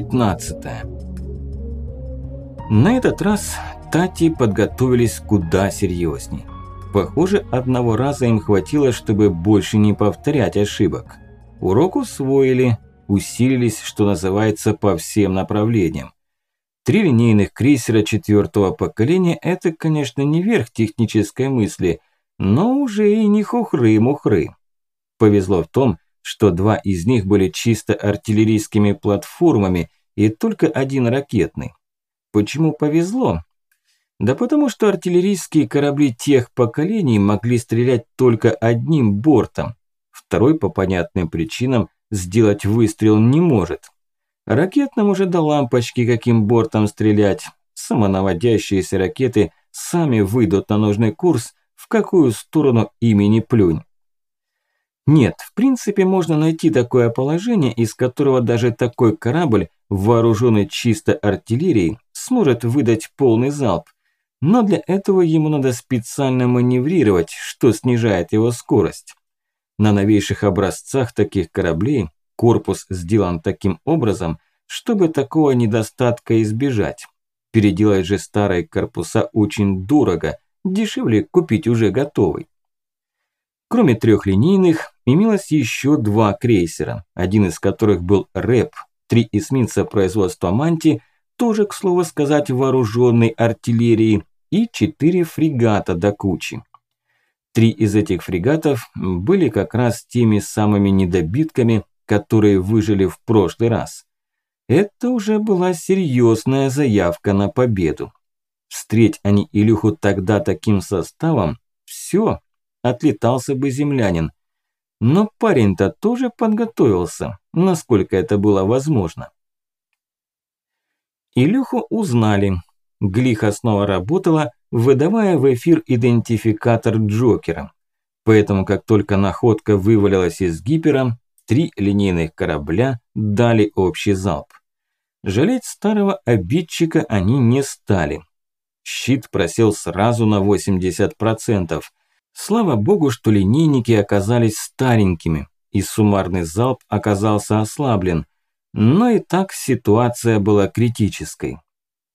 Глава 15 На этот раз Тати подготовились куда серьезней. Похоже, одного раза им хватило, чтобы больше не повторять ошибок. Урок усвоили, усилились, что называется, по всем направлениям. Три линейных крейсера четвертого поколения – это, конечно, не верх технической мысли, но уже и не хухры-мухры. Повезло в том, что два из них были чисто артиллерийскими платформами и только один ракетный. Почему повезло? Да потому что артиллерийские корабли тех поколений могли стрелять только одним бортом. Второй по понятным причинам сделать выстрел не может. Ракетным уже до лампочки каким бортом стрелять. Самонаводящиеся ракеты сами выйдут на нужный курс, в какую сторону ими не плюнь. Нет, в принципе можно найти такое положение, из которого даже такой корабль, вооруженный чисто артиллерией, сможет выдать полный залп. Но для этого ему надо специально маневрировать, что снижает его скорость. На новейших образцах таких кораблей корпус сделан таким образом, чтобы такого недостатка избежать. Переделать же старые корпуса очень дорого, дешевле купить уже готовый. Кроме трехлинейных, имелось еще два крейсера, один из которых был РЭП, три эсминца производства «Манти», тоже, к слову сказать, вооруженной артиллерией, и четыре фрегата до кучи. Три из этих фрегатов были как раз теми самыми недобитками, которые выжили в прошлый раз. Это уже была серьезная заявка на победу. Встреть они Илюху тогда таким составом, все, отлетался бы землянин. Но парень-то тоже подготовился, насколько это было возможно. Илюху узнали. Глиха снова работала, выдавая в эфир идентификатор Джокера. Поэтому, как только находка вывалилась из гипера, три линейных корабля дали общий залп. Жалеть старого обидчика они не стали. Щит просел сразу на 80%. Слава богу, что линейники оказались старенькими, и суммарный залп оказался ослаблен. Но и так ситуация была критической.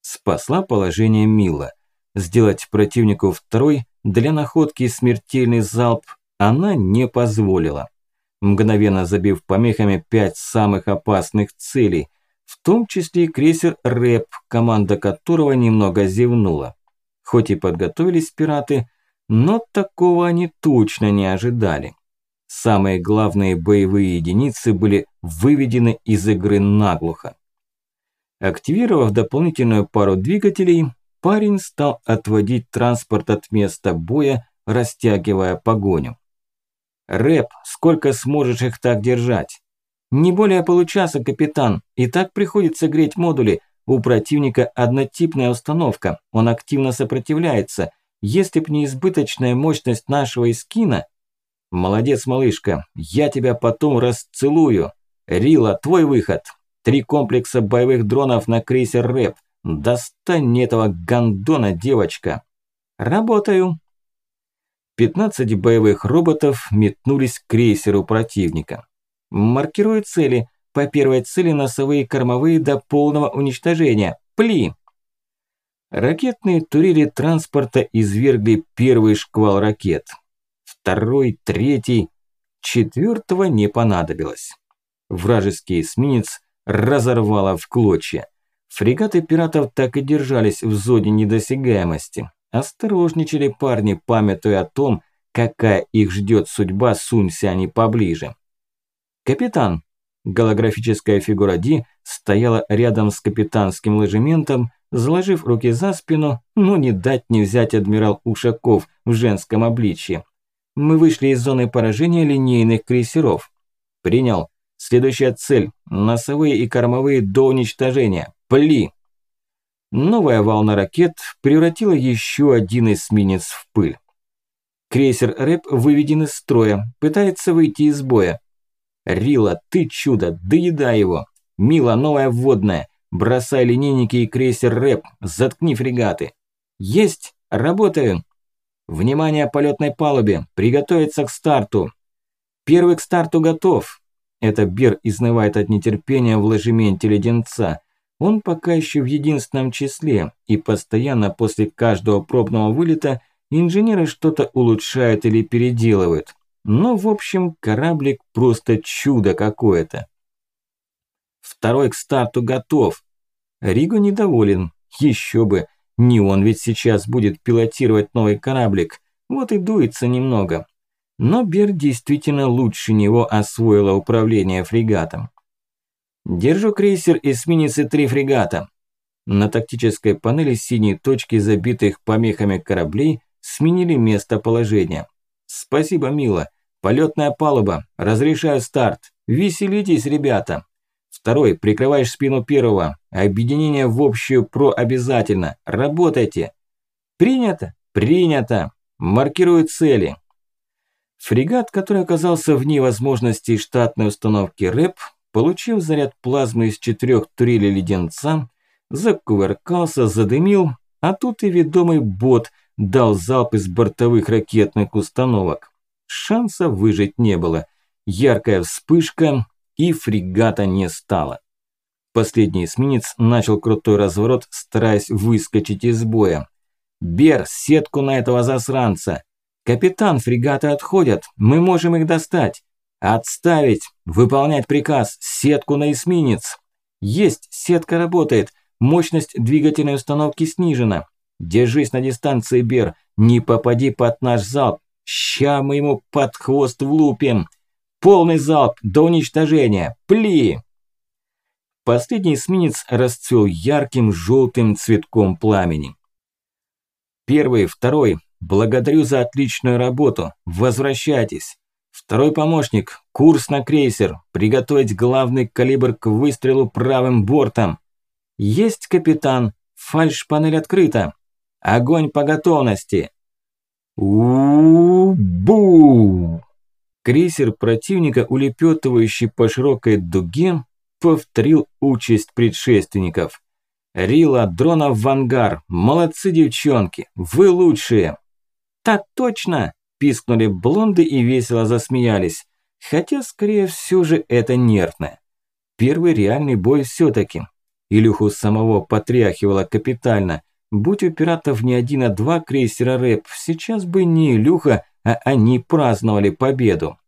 Спасла положение Мила. Сделать противнику второй для находки смертельный залп она не позволила. Мгновенно забив помехами пять самых опасных целей, в том числе и крейсер «Рэп», команда которого немного зевнула. Хоть и подготовились пираты, но такого они точно не ожидали. Самые главные боевые единицы были выведены из игры наглухо. Активировав дополнительную пару двигателей, парень стал отводить транспорт от места боя, растягивая погоню. «Рэп, сколько сможешь их так держать?» «Не более получаса, капитан, и так приходится греть модули. У противника однотипная установка, он активно сопротивляется. Если б не избыточная мощность нашего эскина...» «Молодец, малышка, я тебя потом расцелую. Рила, твой выход. Три комплекса боевых дронов на крейсер РЭП. Достань этого гандона, девочка!» «Работаю!» 15 боевых роботов метнулись к крейсеру противника. Маркирую цели. По первой цели носовые кормовые до полного уничтожения. Пли! Ракетные турели транспорта извергли первый шквал ракет. Второй, третий, четвертого не понадобилось. Вражеский эсминец разорвало в клочья. Фрегаты пиратов так и держались в зоне недосягаемости. Осторожничали парни, памятуя о том, какая их ждет судьба, сунься они поближе. «Капитан!» Голографическая фигура Ди стояла рядом с капитанским ложементом, заложив руки за спину, но не дать не взять адмирал Ушаков в женском обличье. Мы вышли из зоны поражения линейных крейсеров. Принял. Следующая цель – носовые и кормовые до уничтожения. Пли! Новая волна ракет превратила еще один эсминец в пыль. Крейсер РЭП выведен из строя, пытается выйти из боя. Рила, ты чудо, доедай его. Мила, новая вводная. Бросай линейники и крейсер РЭП, заткни фрегаты. Есть, работаю. Внимание полетной палубе, приготовиться к старту. Первый к старту готов. это Бер изнывает от нетерпения в ложементе леденца. Он пока еще в единственном числе, и постоянно после каждого пробного вылета инженеры что-то улучшают или переделывают. Но, в общем, кораблик просто чудо какое-то. Второй к старту готов. Риго недоволен. Еще бы. Не он ведь сейчас будет пилотировать новый кораблик. Вот и дуется немного. Но Бер действительно лучше него освоила управление фрегатом. Держу крейсер эсминец и три фрегата. На тактической панели синие точки, забитых помехами кораблей, сменили местоположение. Спасибо, Мила. Полетная палуба. Разрешаю старт. Веселитесь, ребята. Второй, прикрываешь спину первого. Объединение в общую ПРО обязательно. Работайте. Принято? Принято. Маркирую цели. Фрегат, который оказался вне возможностей штатной установки РЭП, получив заряд плазмы из четырех турелей леденца, закувыркался, задымил, а тут и ведомый бот дал залп из бортовых ракетных установок. Шанса выжить не было. Яркая вспышка, и фрегата не стало. Последний эсминец начал крутой разворот, стараясь выскочить из боя. «Бер, сетку на этого засранца! Капитан, фрегаты отходят, мы можем их достать! Отставить! Выполнять приказ! Сетку на эсминец!» «Есть! Сетка работает! Мощность двигательной установки снижена! Держись на дистанции, Бер! Не попади под наш залп! Ща мы ему под хвост влупим. Полный залп до уничтожения. Пли! Последний эсминец расцвел ярким желтым цветком пламени. Первый, второй, благодарю за отличную работу. Возвращайтесь. Второй помощник, курс на крейсер. Приготовить главный калибр к выстрелу правым бортом. Есть, капитан. Фальш-панель открыта. Огонь по готовности у бу Крейсер противника, улепетывающий по широкой дуге, повторил участь предшественников. «Рила, дронов в ангар! Молодцы, девчонки! Вы лучшие!» «Так точно!» – пискнули блонды и весело засмеялись. Хотя, скорее все же, это нервное. Первый реальный бой все-таки. Илюху самого потряхивало капитально – Будь у пиратов не один, а два крейсера рэп, сейчас бы не Илюха, а они праздновали победу.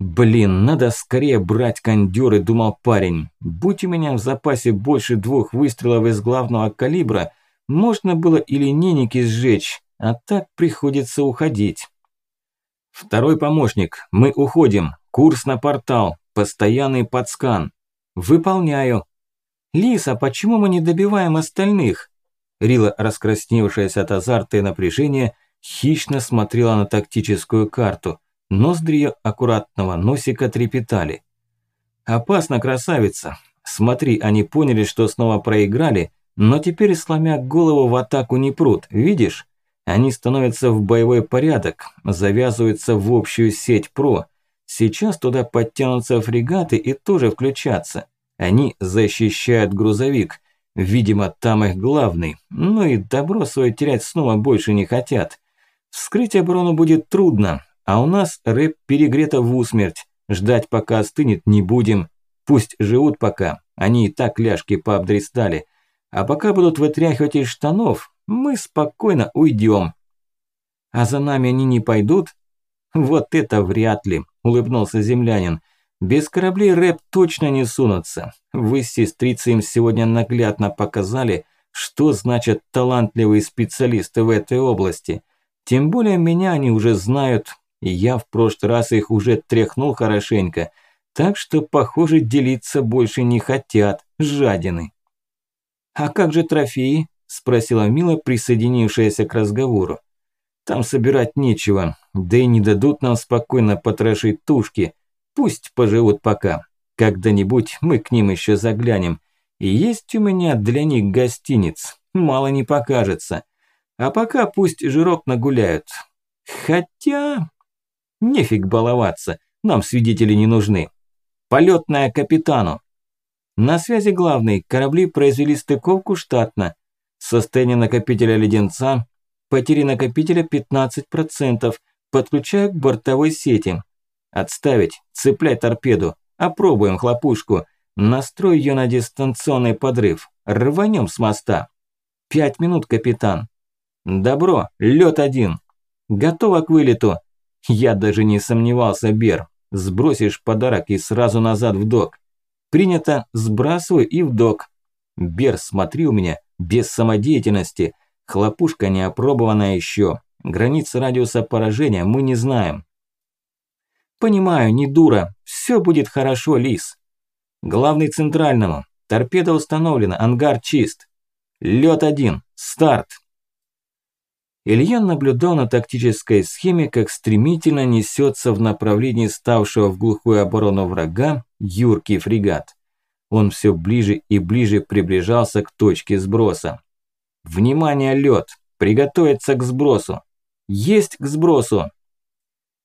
Блин, надо скорее брать кондёры, думал парень. Будь у меня в запасе больше двух выстрелов из главного калибра, можно было и линейники сжечь, а так приходится уходить. Второй помощник, мы уходим. Курс на портал, постоянный подскан. Выполняю. Лиса, почему мы не добиваем остальных? Рила, раскрасневшаяся от азарта и напряжения, хищно смотрела на тактическую карту. Ноздри ее аккуратного носика трепетали. «Опасно, красавица. Смотри, они поняли, что снова проиграли, но теперь, сломя голову, в атаку не прут. Видишь? Они становятся в боевой порядок, завязываются в общую сеть ПРО. Сейчас туда подтянутся фрегаты и тоже включатся. Они защищают грузовик. Видимо, там их главный. Ну и добро свое терять снова больше не хотят. Вскрыть оборону будет трудно, а у нас рэп перегрета в усмерть. Ждать пока остынет не будем. Пусть живут пока, они и так ляжки пообдрестали. А пока будут вытряхивать из штанов, мы спокойно уйдем. А за нами они не пойдут? Вот это вряд ли, улыбнулся землянин. Без кораблей рэп точно не сунутся. Вы, сестрицы, им сегодня наглядно показали, что значат талантливые специалисты в этой области. Тем более меня они уже знают, и я в прошлый раз их уже тряхнул хорошенько. Так что, похоже, делиться больше не хотят, жадины. «А как же трофеи?» – спросила Мила, присоединившаяся к разговору. «Там собирать нечего, да и не дадут нам спокойно потрошить тушки». Пусть поживут пока. Когда-нибудь мы к ним еще заглянем. И есть у меня для них гостиниц. Мало не покажется. А пока пусть жирок нагуляют. Хотя... Нефиг баловаться. Нам свидетели не нужны. Полетная капитану. На связи главный. Корабли произвели стыковку штатно. Состояние накопителя леденца. Потери накопителя 15%. Подключаю к бортовой сети. Отставить, цепляй торпеду. Опробуем хлопушку. Настрой ее на дистанционный подрыв. Рванем с моста. Пять минут, капитан. Добро, лед один. Готово к вылету. Я даже не сомневался, Бер. Сбросишь подарок и сразу назад в док. Принято, сбрасываю и в док. Бер, смотри у меня, без самодеятельности. Хлопушка не опробована еще. Границы радиуса поражения мы не знаем. Понимаю, не дура. Все будет хорошо, Лис. Главный центральному. Торпеда установлена, ангар чист. Лед один. Старт. Илья наблюдал на тактической схеме, как стремительно несется в направлении ставшего в глухую оборону врага юркий фрегат. Он все ближе и ближе приближался к точке сброса. Внимание, лед! Приготовиться к сбросу! Есть к сбросу!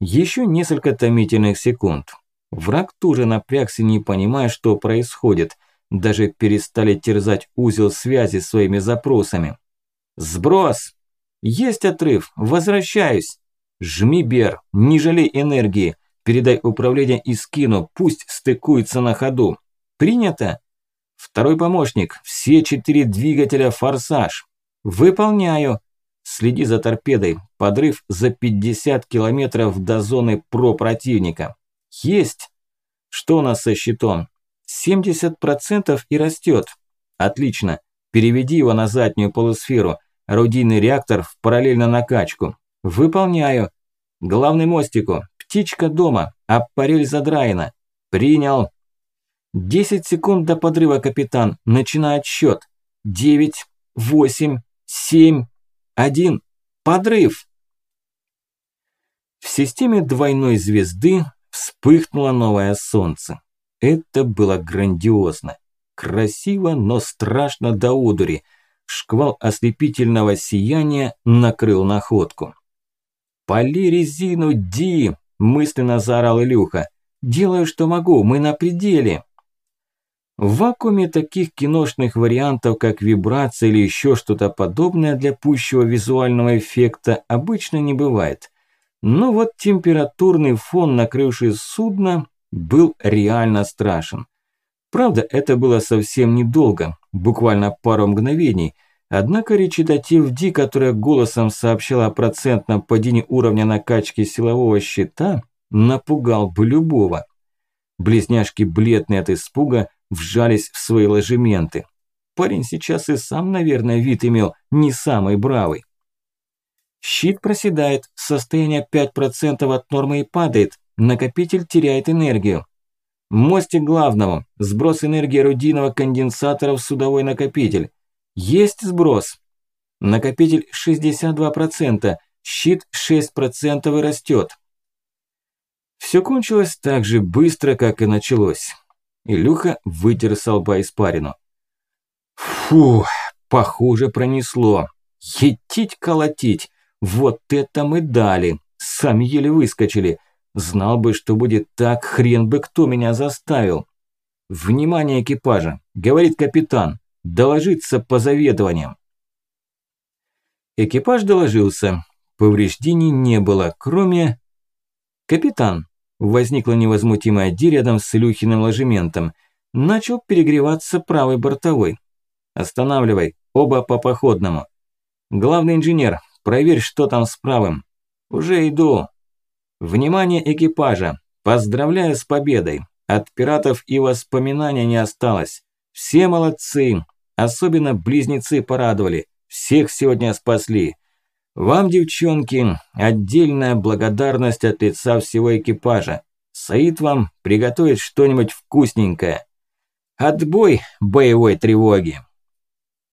Еще несколько томительных секунд. Враг тоже напрягся, не понимая, что происходит. Даже перестали терзать узел связи своими запросами. «Сброс!» Есть отрыв, возвращаюсь. Жми, Бер, не жалей энергии. Передай управление и скину, пусть стыкуется на ходу. Принято? Второй помощник, все четыре двигателя форсаж. Выполняю. Следи за торпедой, подрыв за 50 километров до зоны про противника. Есть. Что у нас со щитом? 70% и растет. Отлично. Переведи его на заднюю полусферу. Орудийный реактор в параллельно накачку. Выполняю. Главный мостику. Птичка дома. Аппарель задраена. Принял. 10 секунд до подрыва, капитан. Начинает счет. 9, 8, 7, 1. Подрыв. В системе двойной звезды вспыхнуло новое солнце. Это было грандиозно. Красиво, но страшно до удури – шквал ослепительного сияния накрыл находку. «Пали резину, Ди!» – мысленно заорал Илюха. «Делаю, что могу, мы на пределе!» В вакууме таких киношных вариантов, как вибрация или еще что-то подобное для пущего визуального эффекта, обычно не бывает. Но вот температурный фон, накрывший судно, был реально страшен. Правда, это было совсем недолго, буквально пару мгновений. Однако речитатив Ди, которая голосом сообщала о процентном падении уровня накачки силового щита, напугал бы любого. Близняшки, бледные от испуга, вжались в свои ложементы. Парень сейчас и сам, наверное, вид имел не самый бравый. Щит проседает, состояние 5% от нормы и падает, накопитель теряет энергию. Мостик главного. Сброс энергии орудийного конденсатора в судовой накопитель. Есть сброс. Накопитель 62%, щит 6% и растет. Все кончилось так же быстро, как и началось. Илюха вытер с лба испарину. Фу, похоже пронесло. Етить-колотить. Вот это мы дали. Сами еле выскочили. Знал бы, что будет так, хрен бы кто меня заставил. Внимание экипажа, говорит капитан, доложиться по заведованиям. Экипаж доложился. Повреждений не было, кроме... Капитан, возникла невозмутимая Ди рядом с Илюхиным ложементом, начал перегреваться правый бортовой. Останавливай, оба по походному. Главный инженер, проверь, что там с правым. Уже иду. Внимание экипажа! Поздравляю с победой! От пиратов и воспоминания не осталось. Все молодцы! Особенно близнецы порадовали. Всех сегодня спасли. Вам, девчонки, отдельная благодарность от лица всего экипажа. Саид вам приготовит что-нибудь вкусненькое. Отбой боевой тревоги!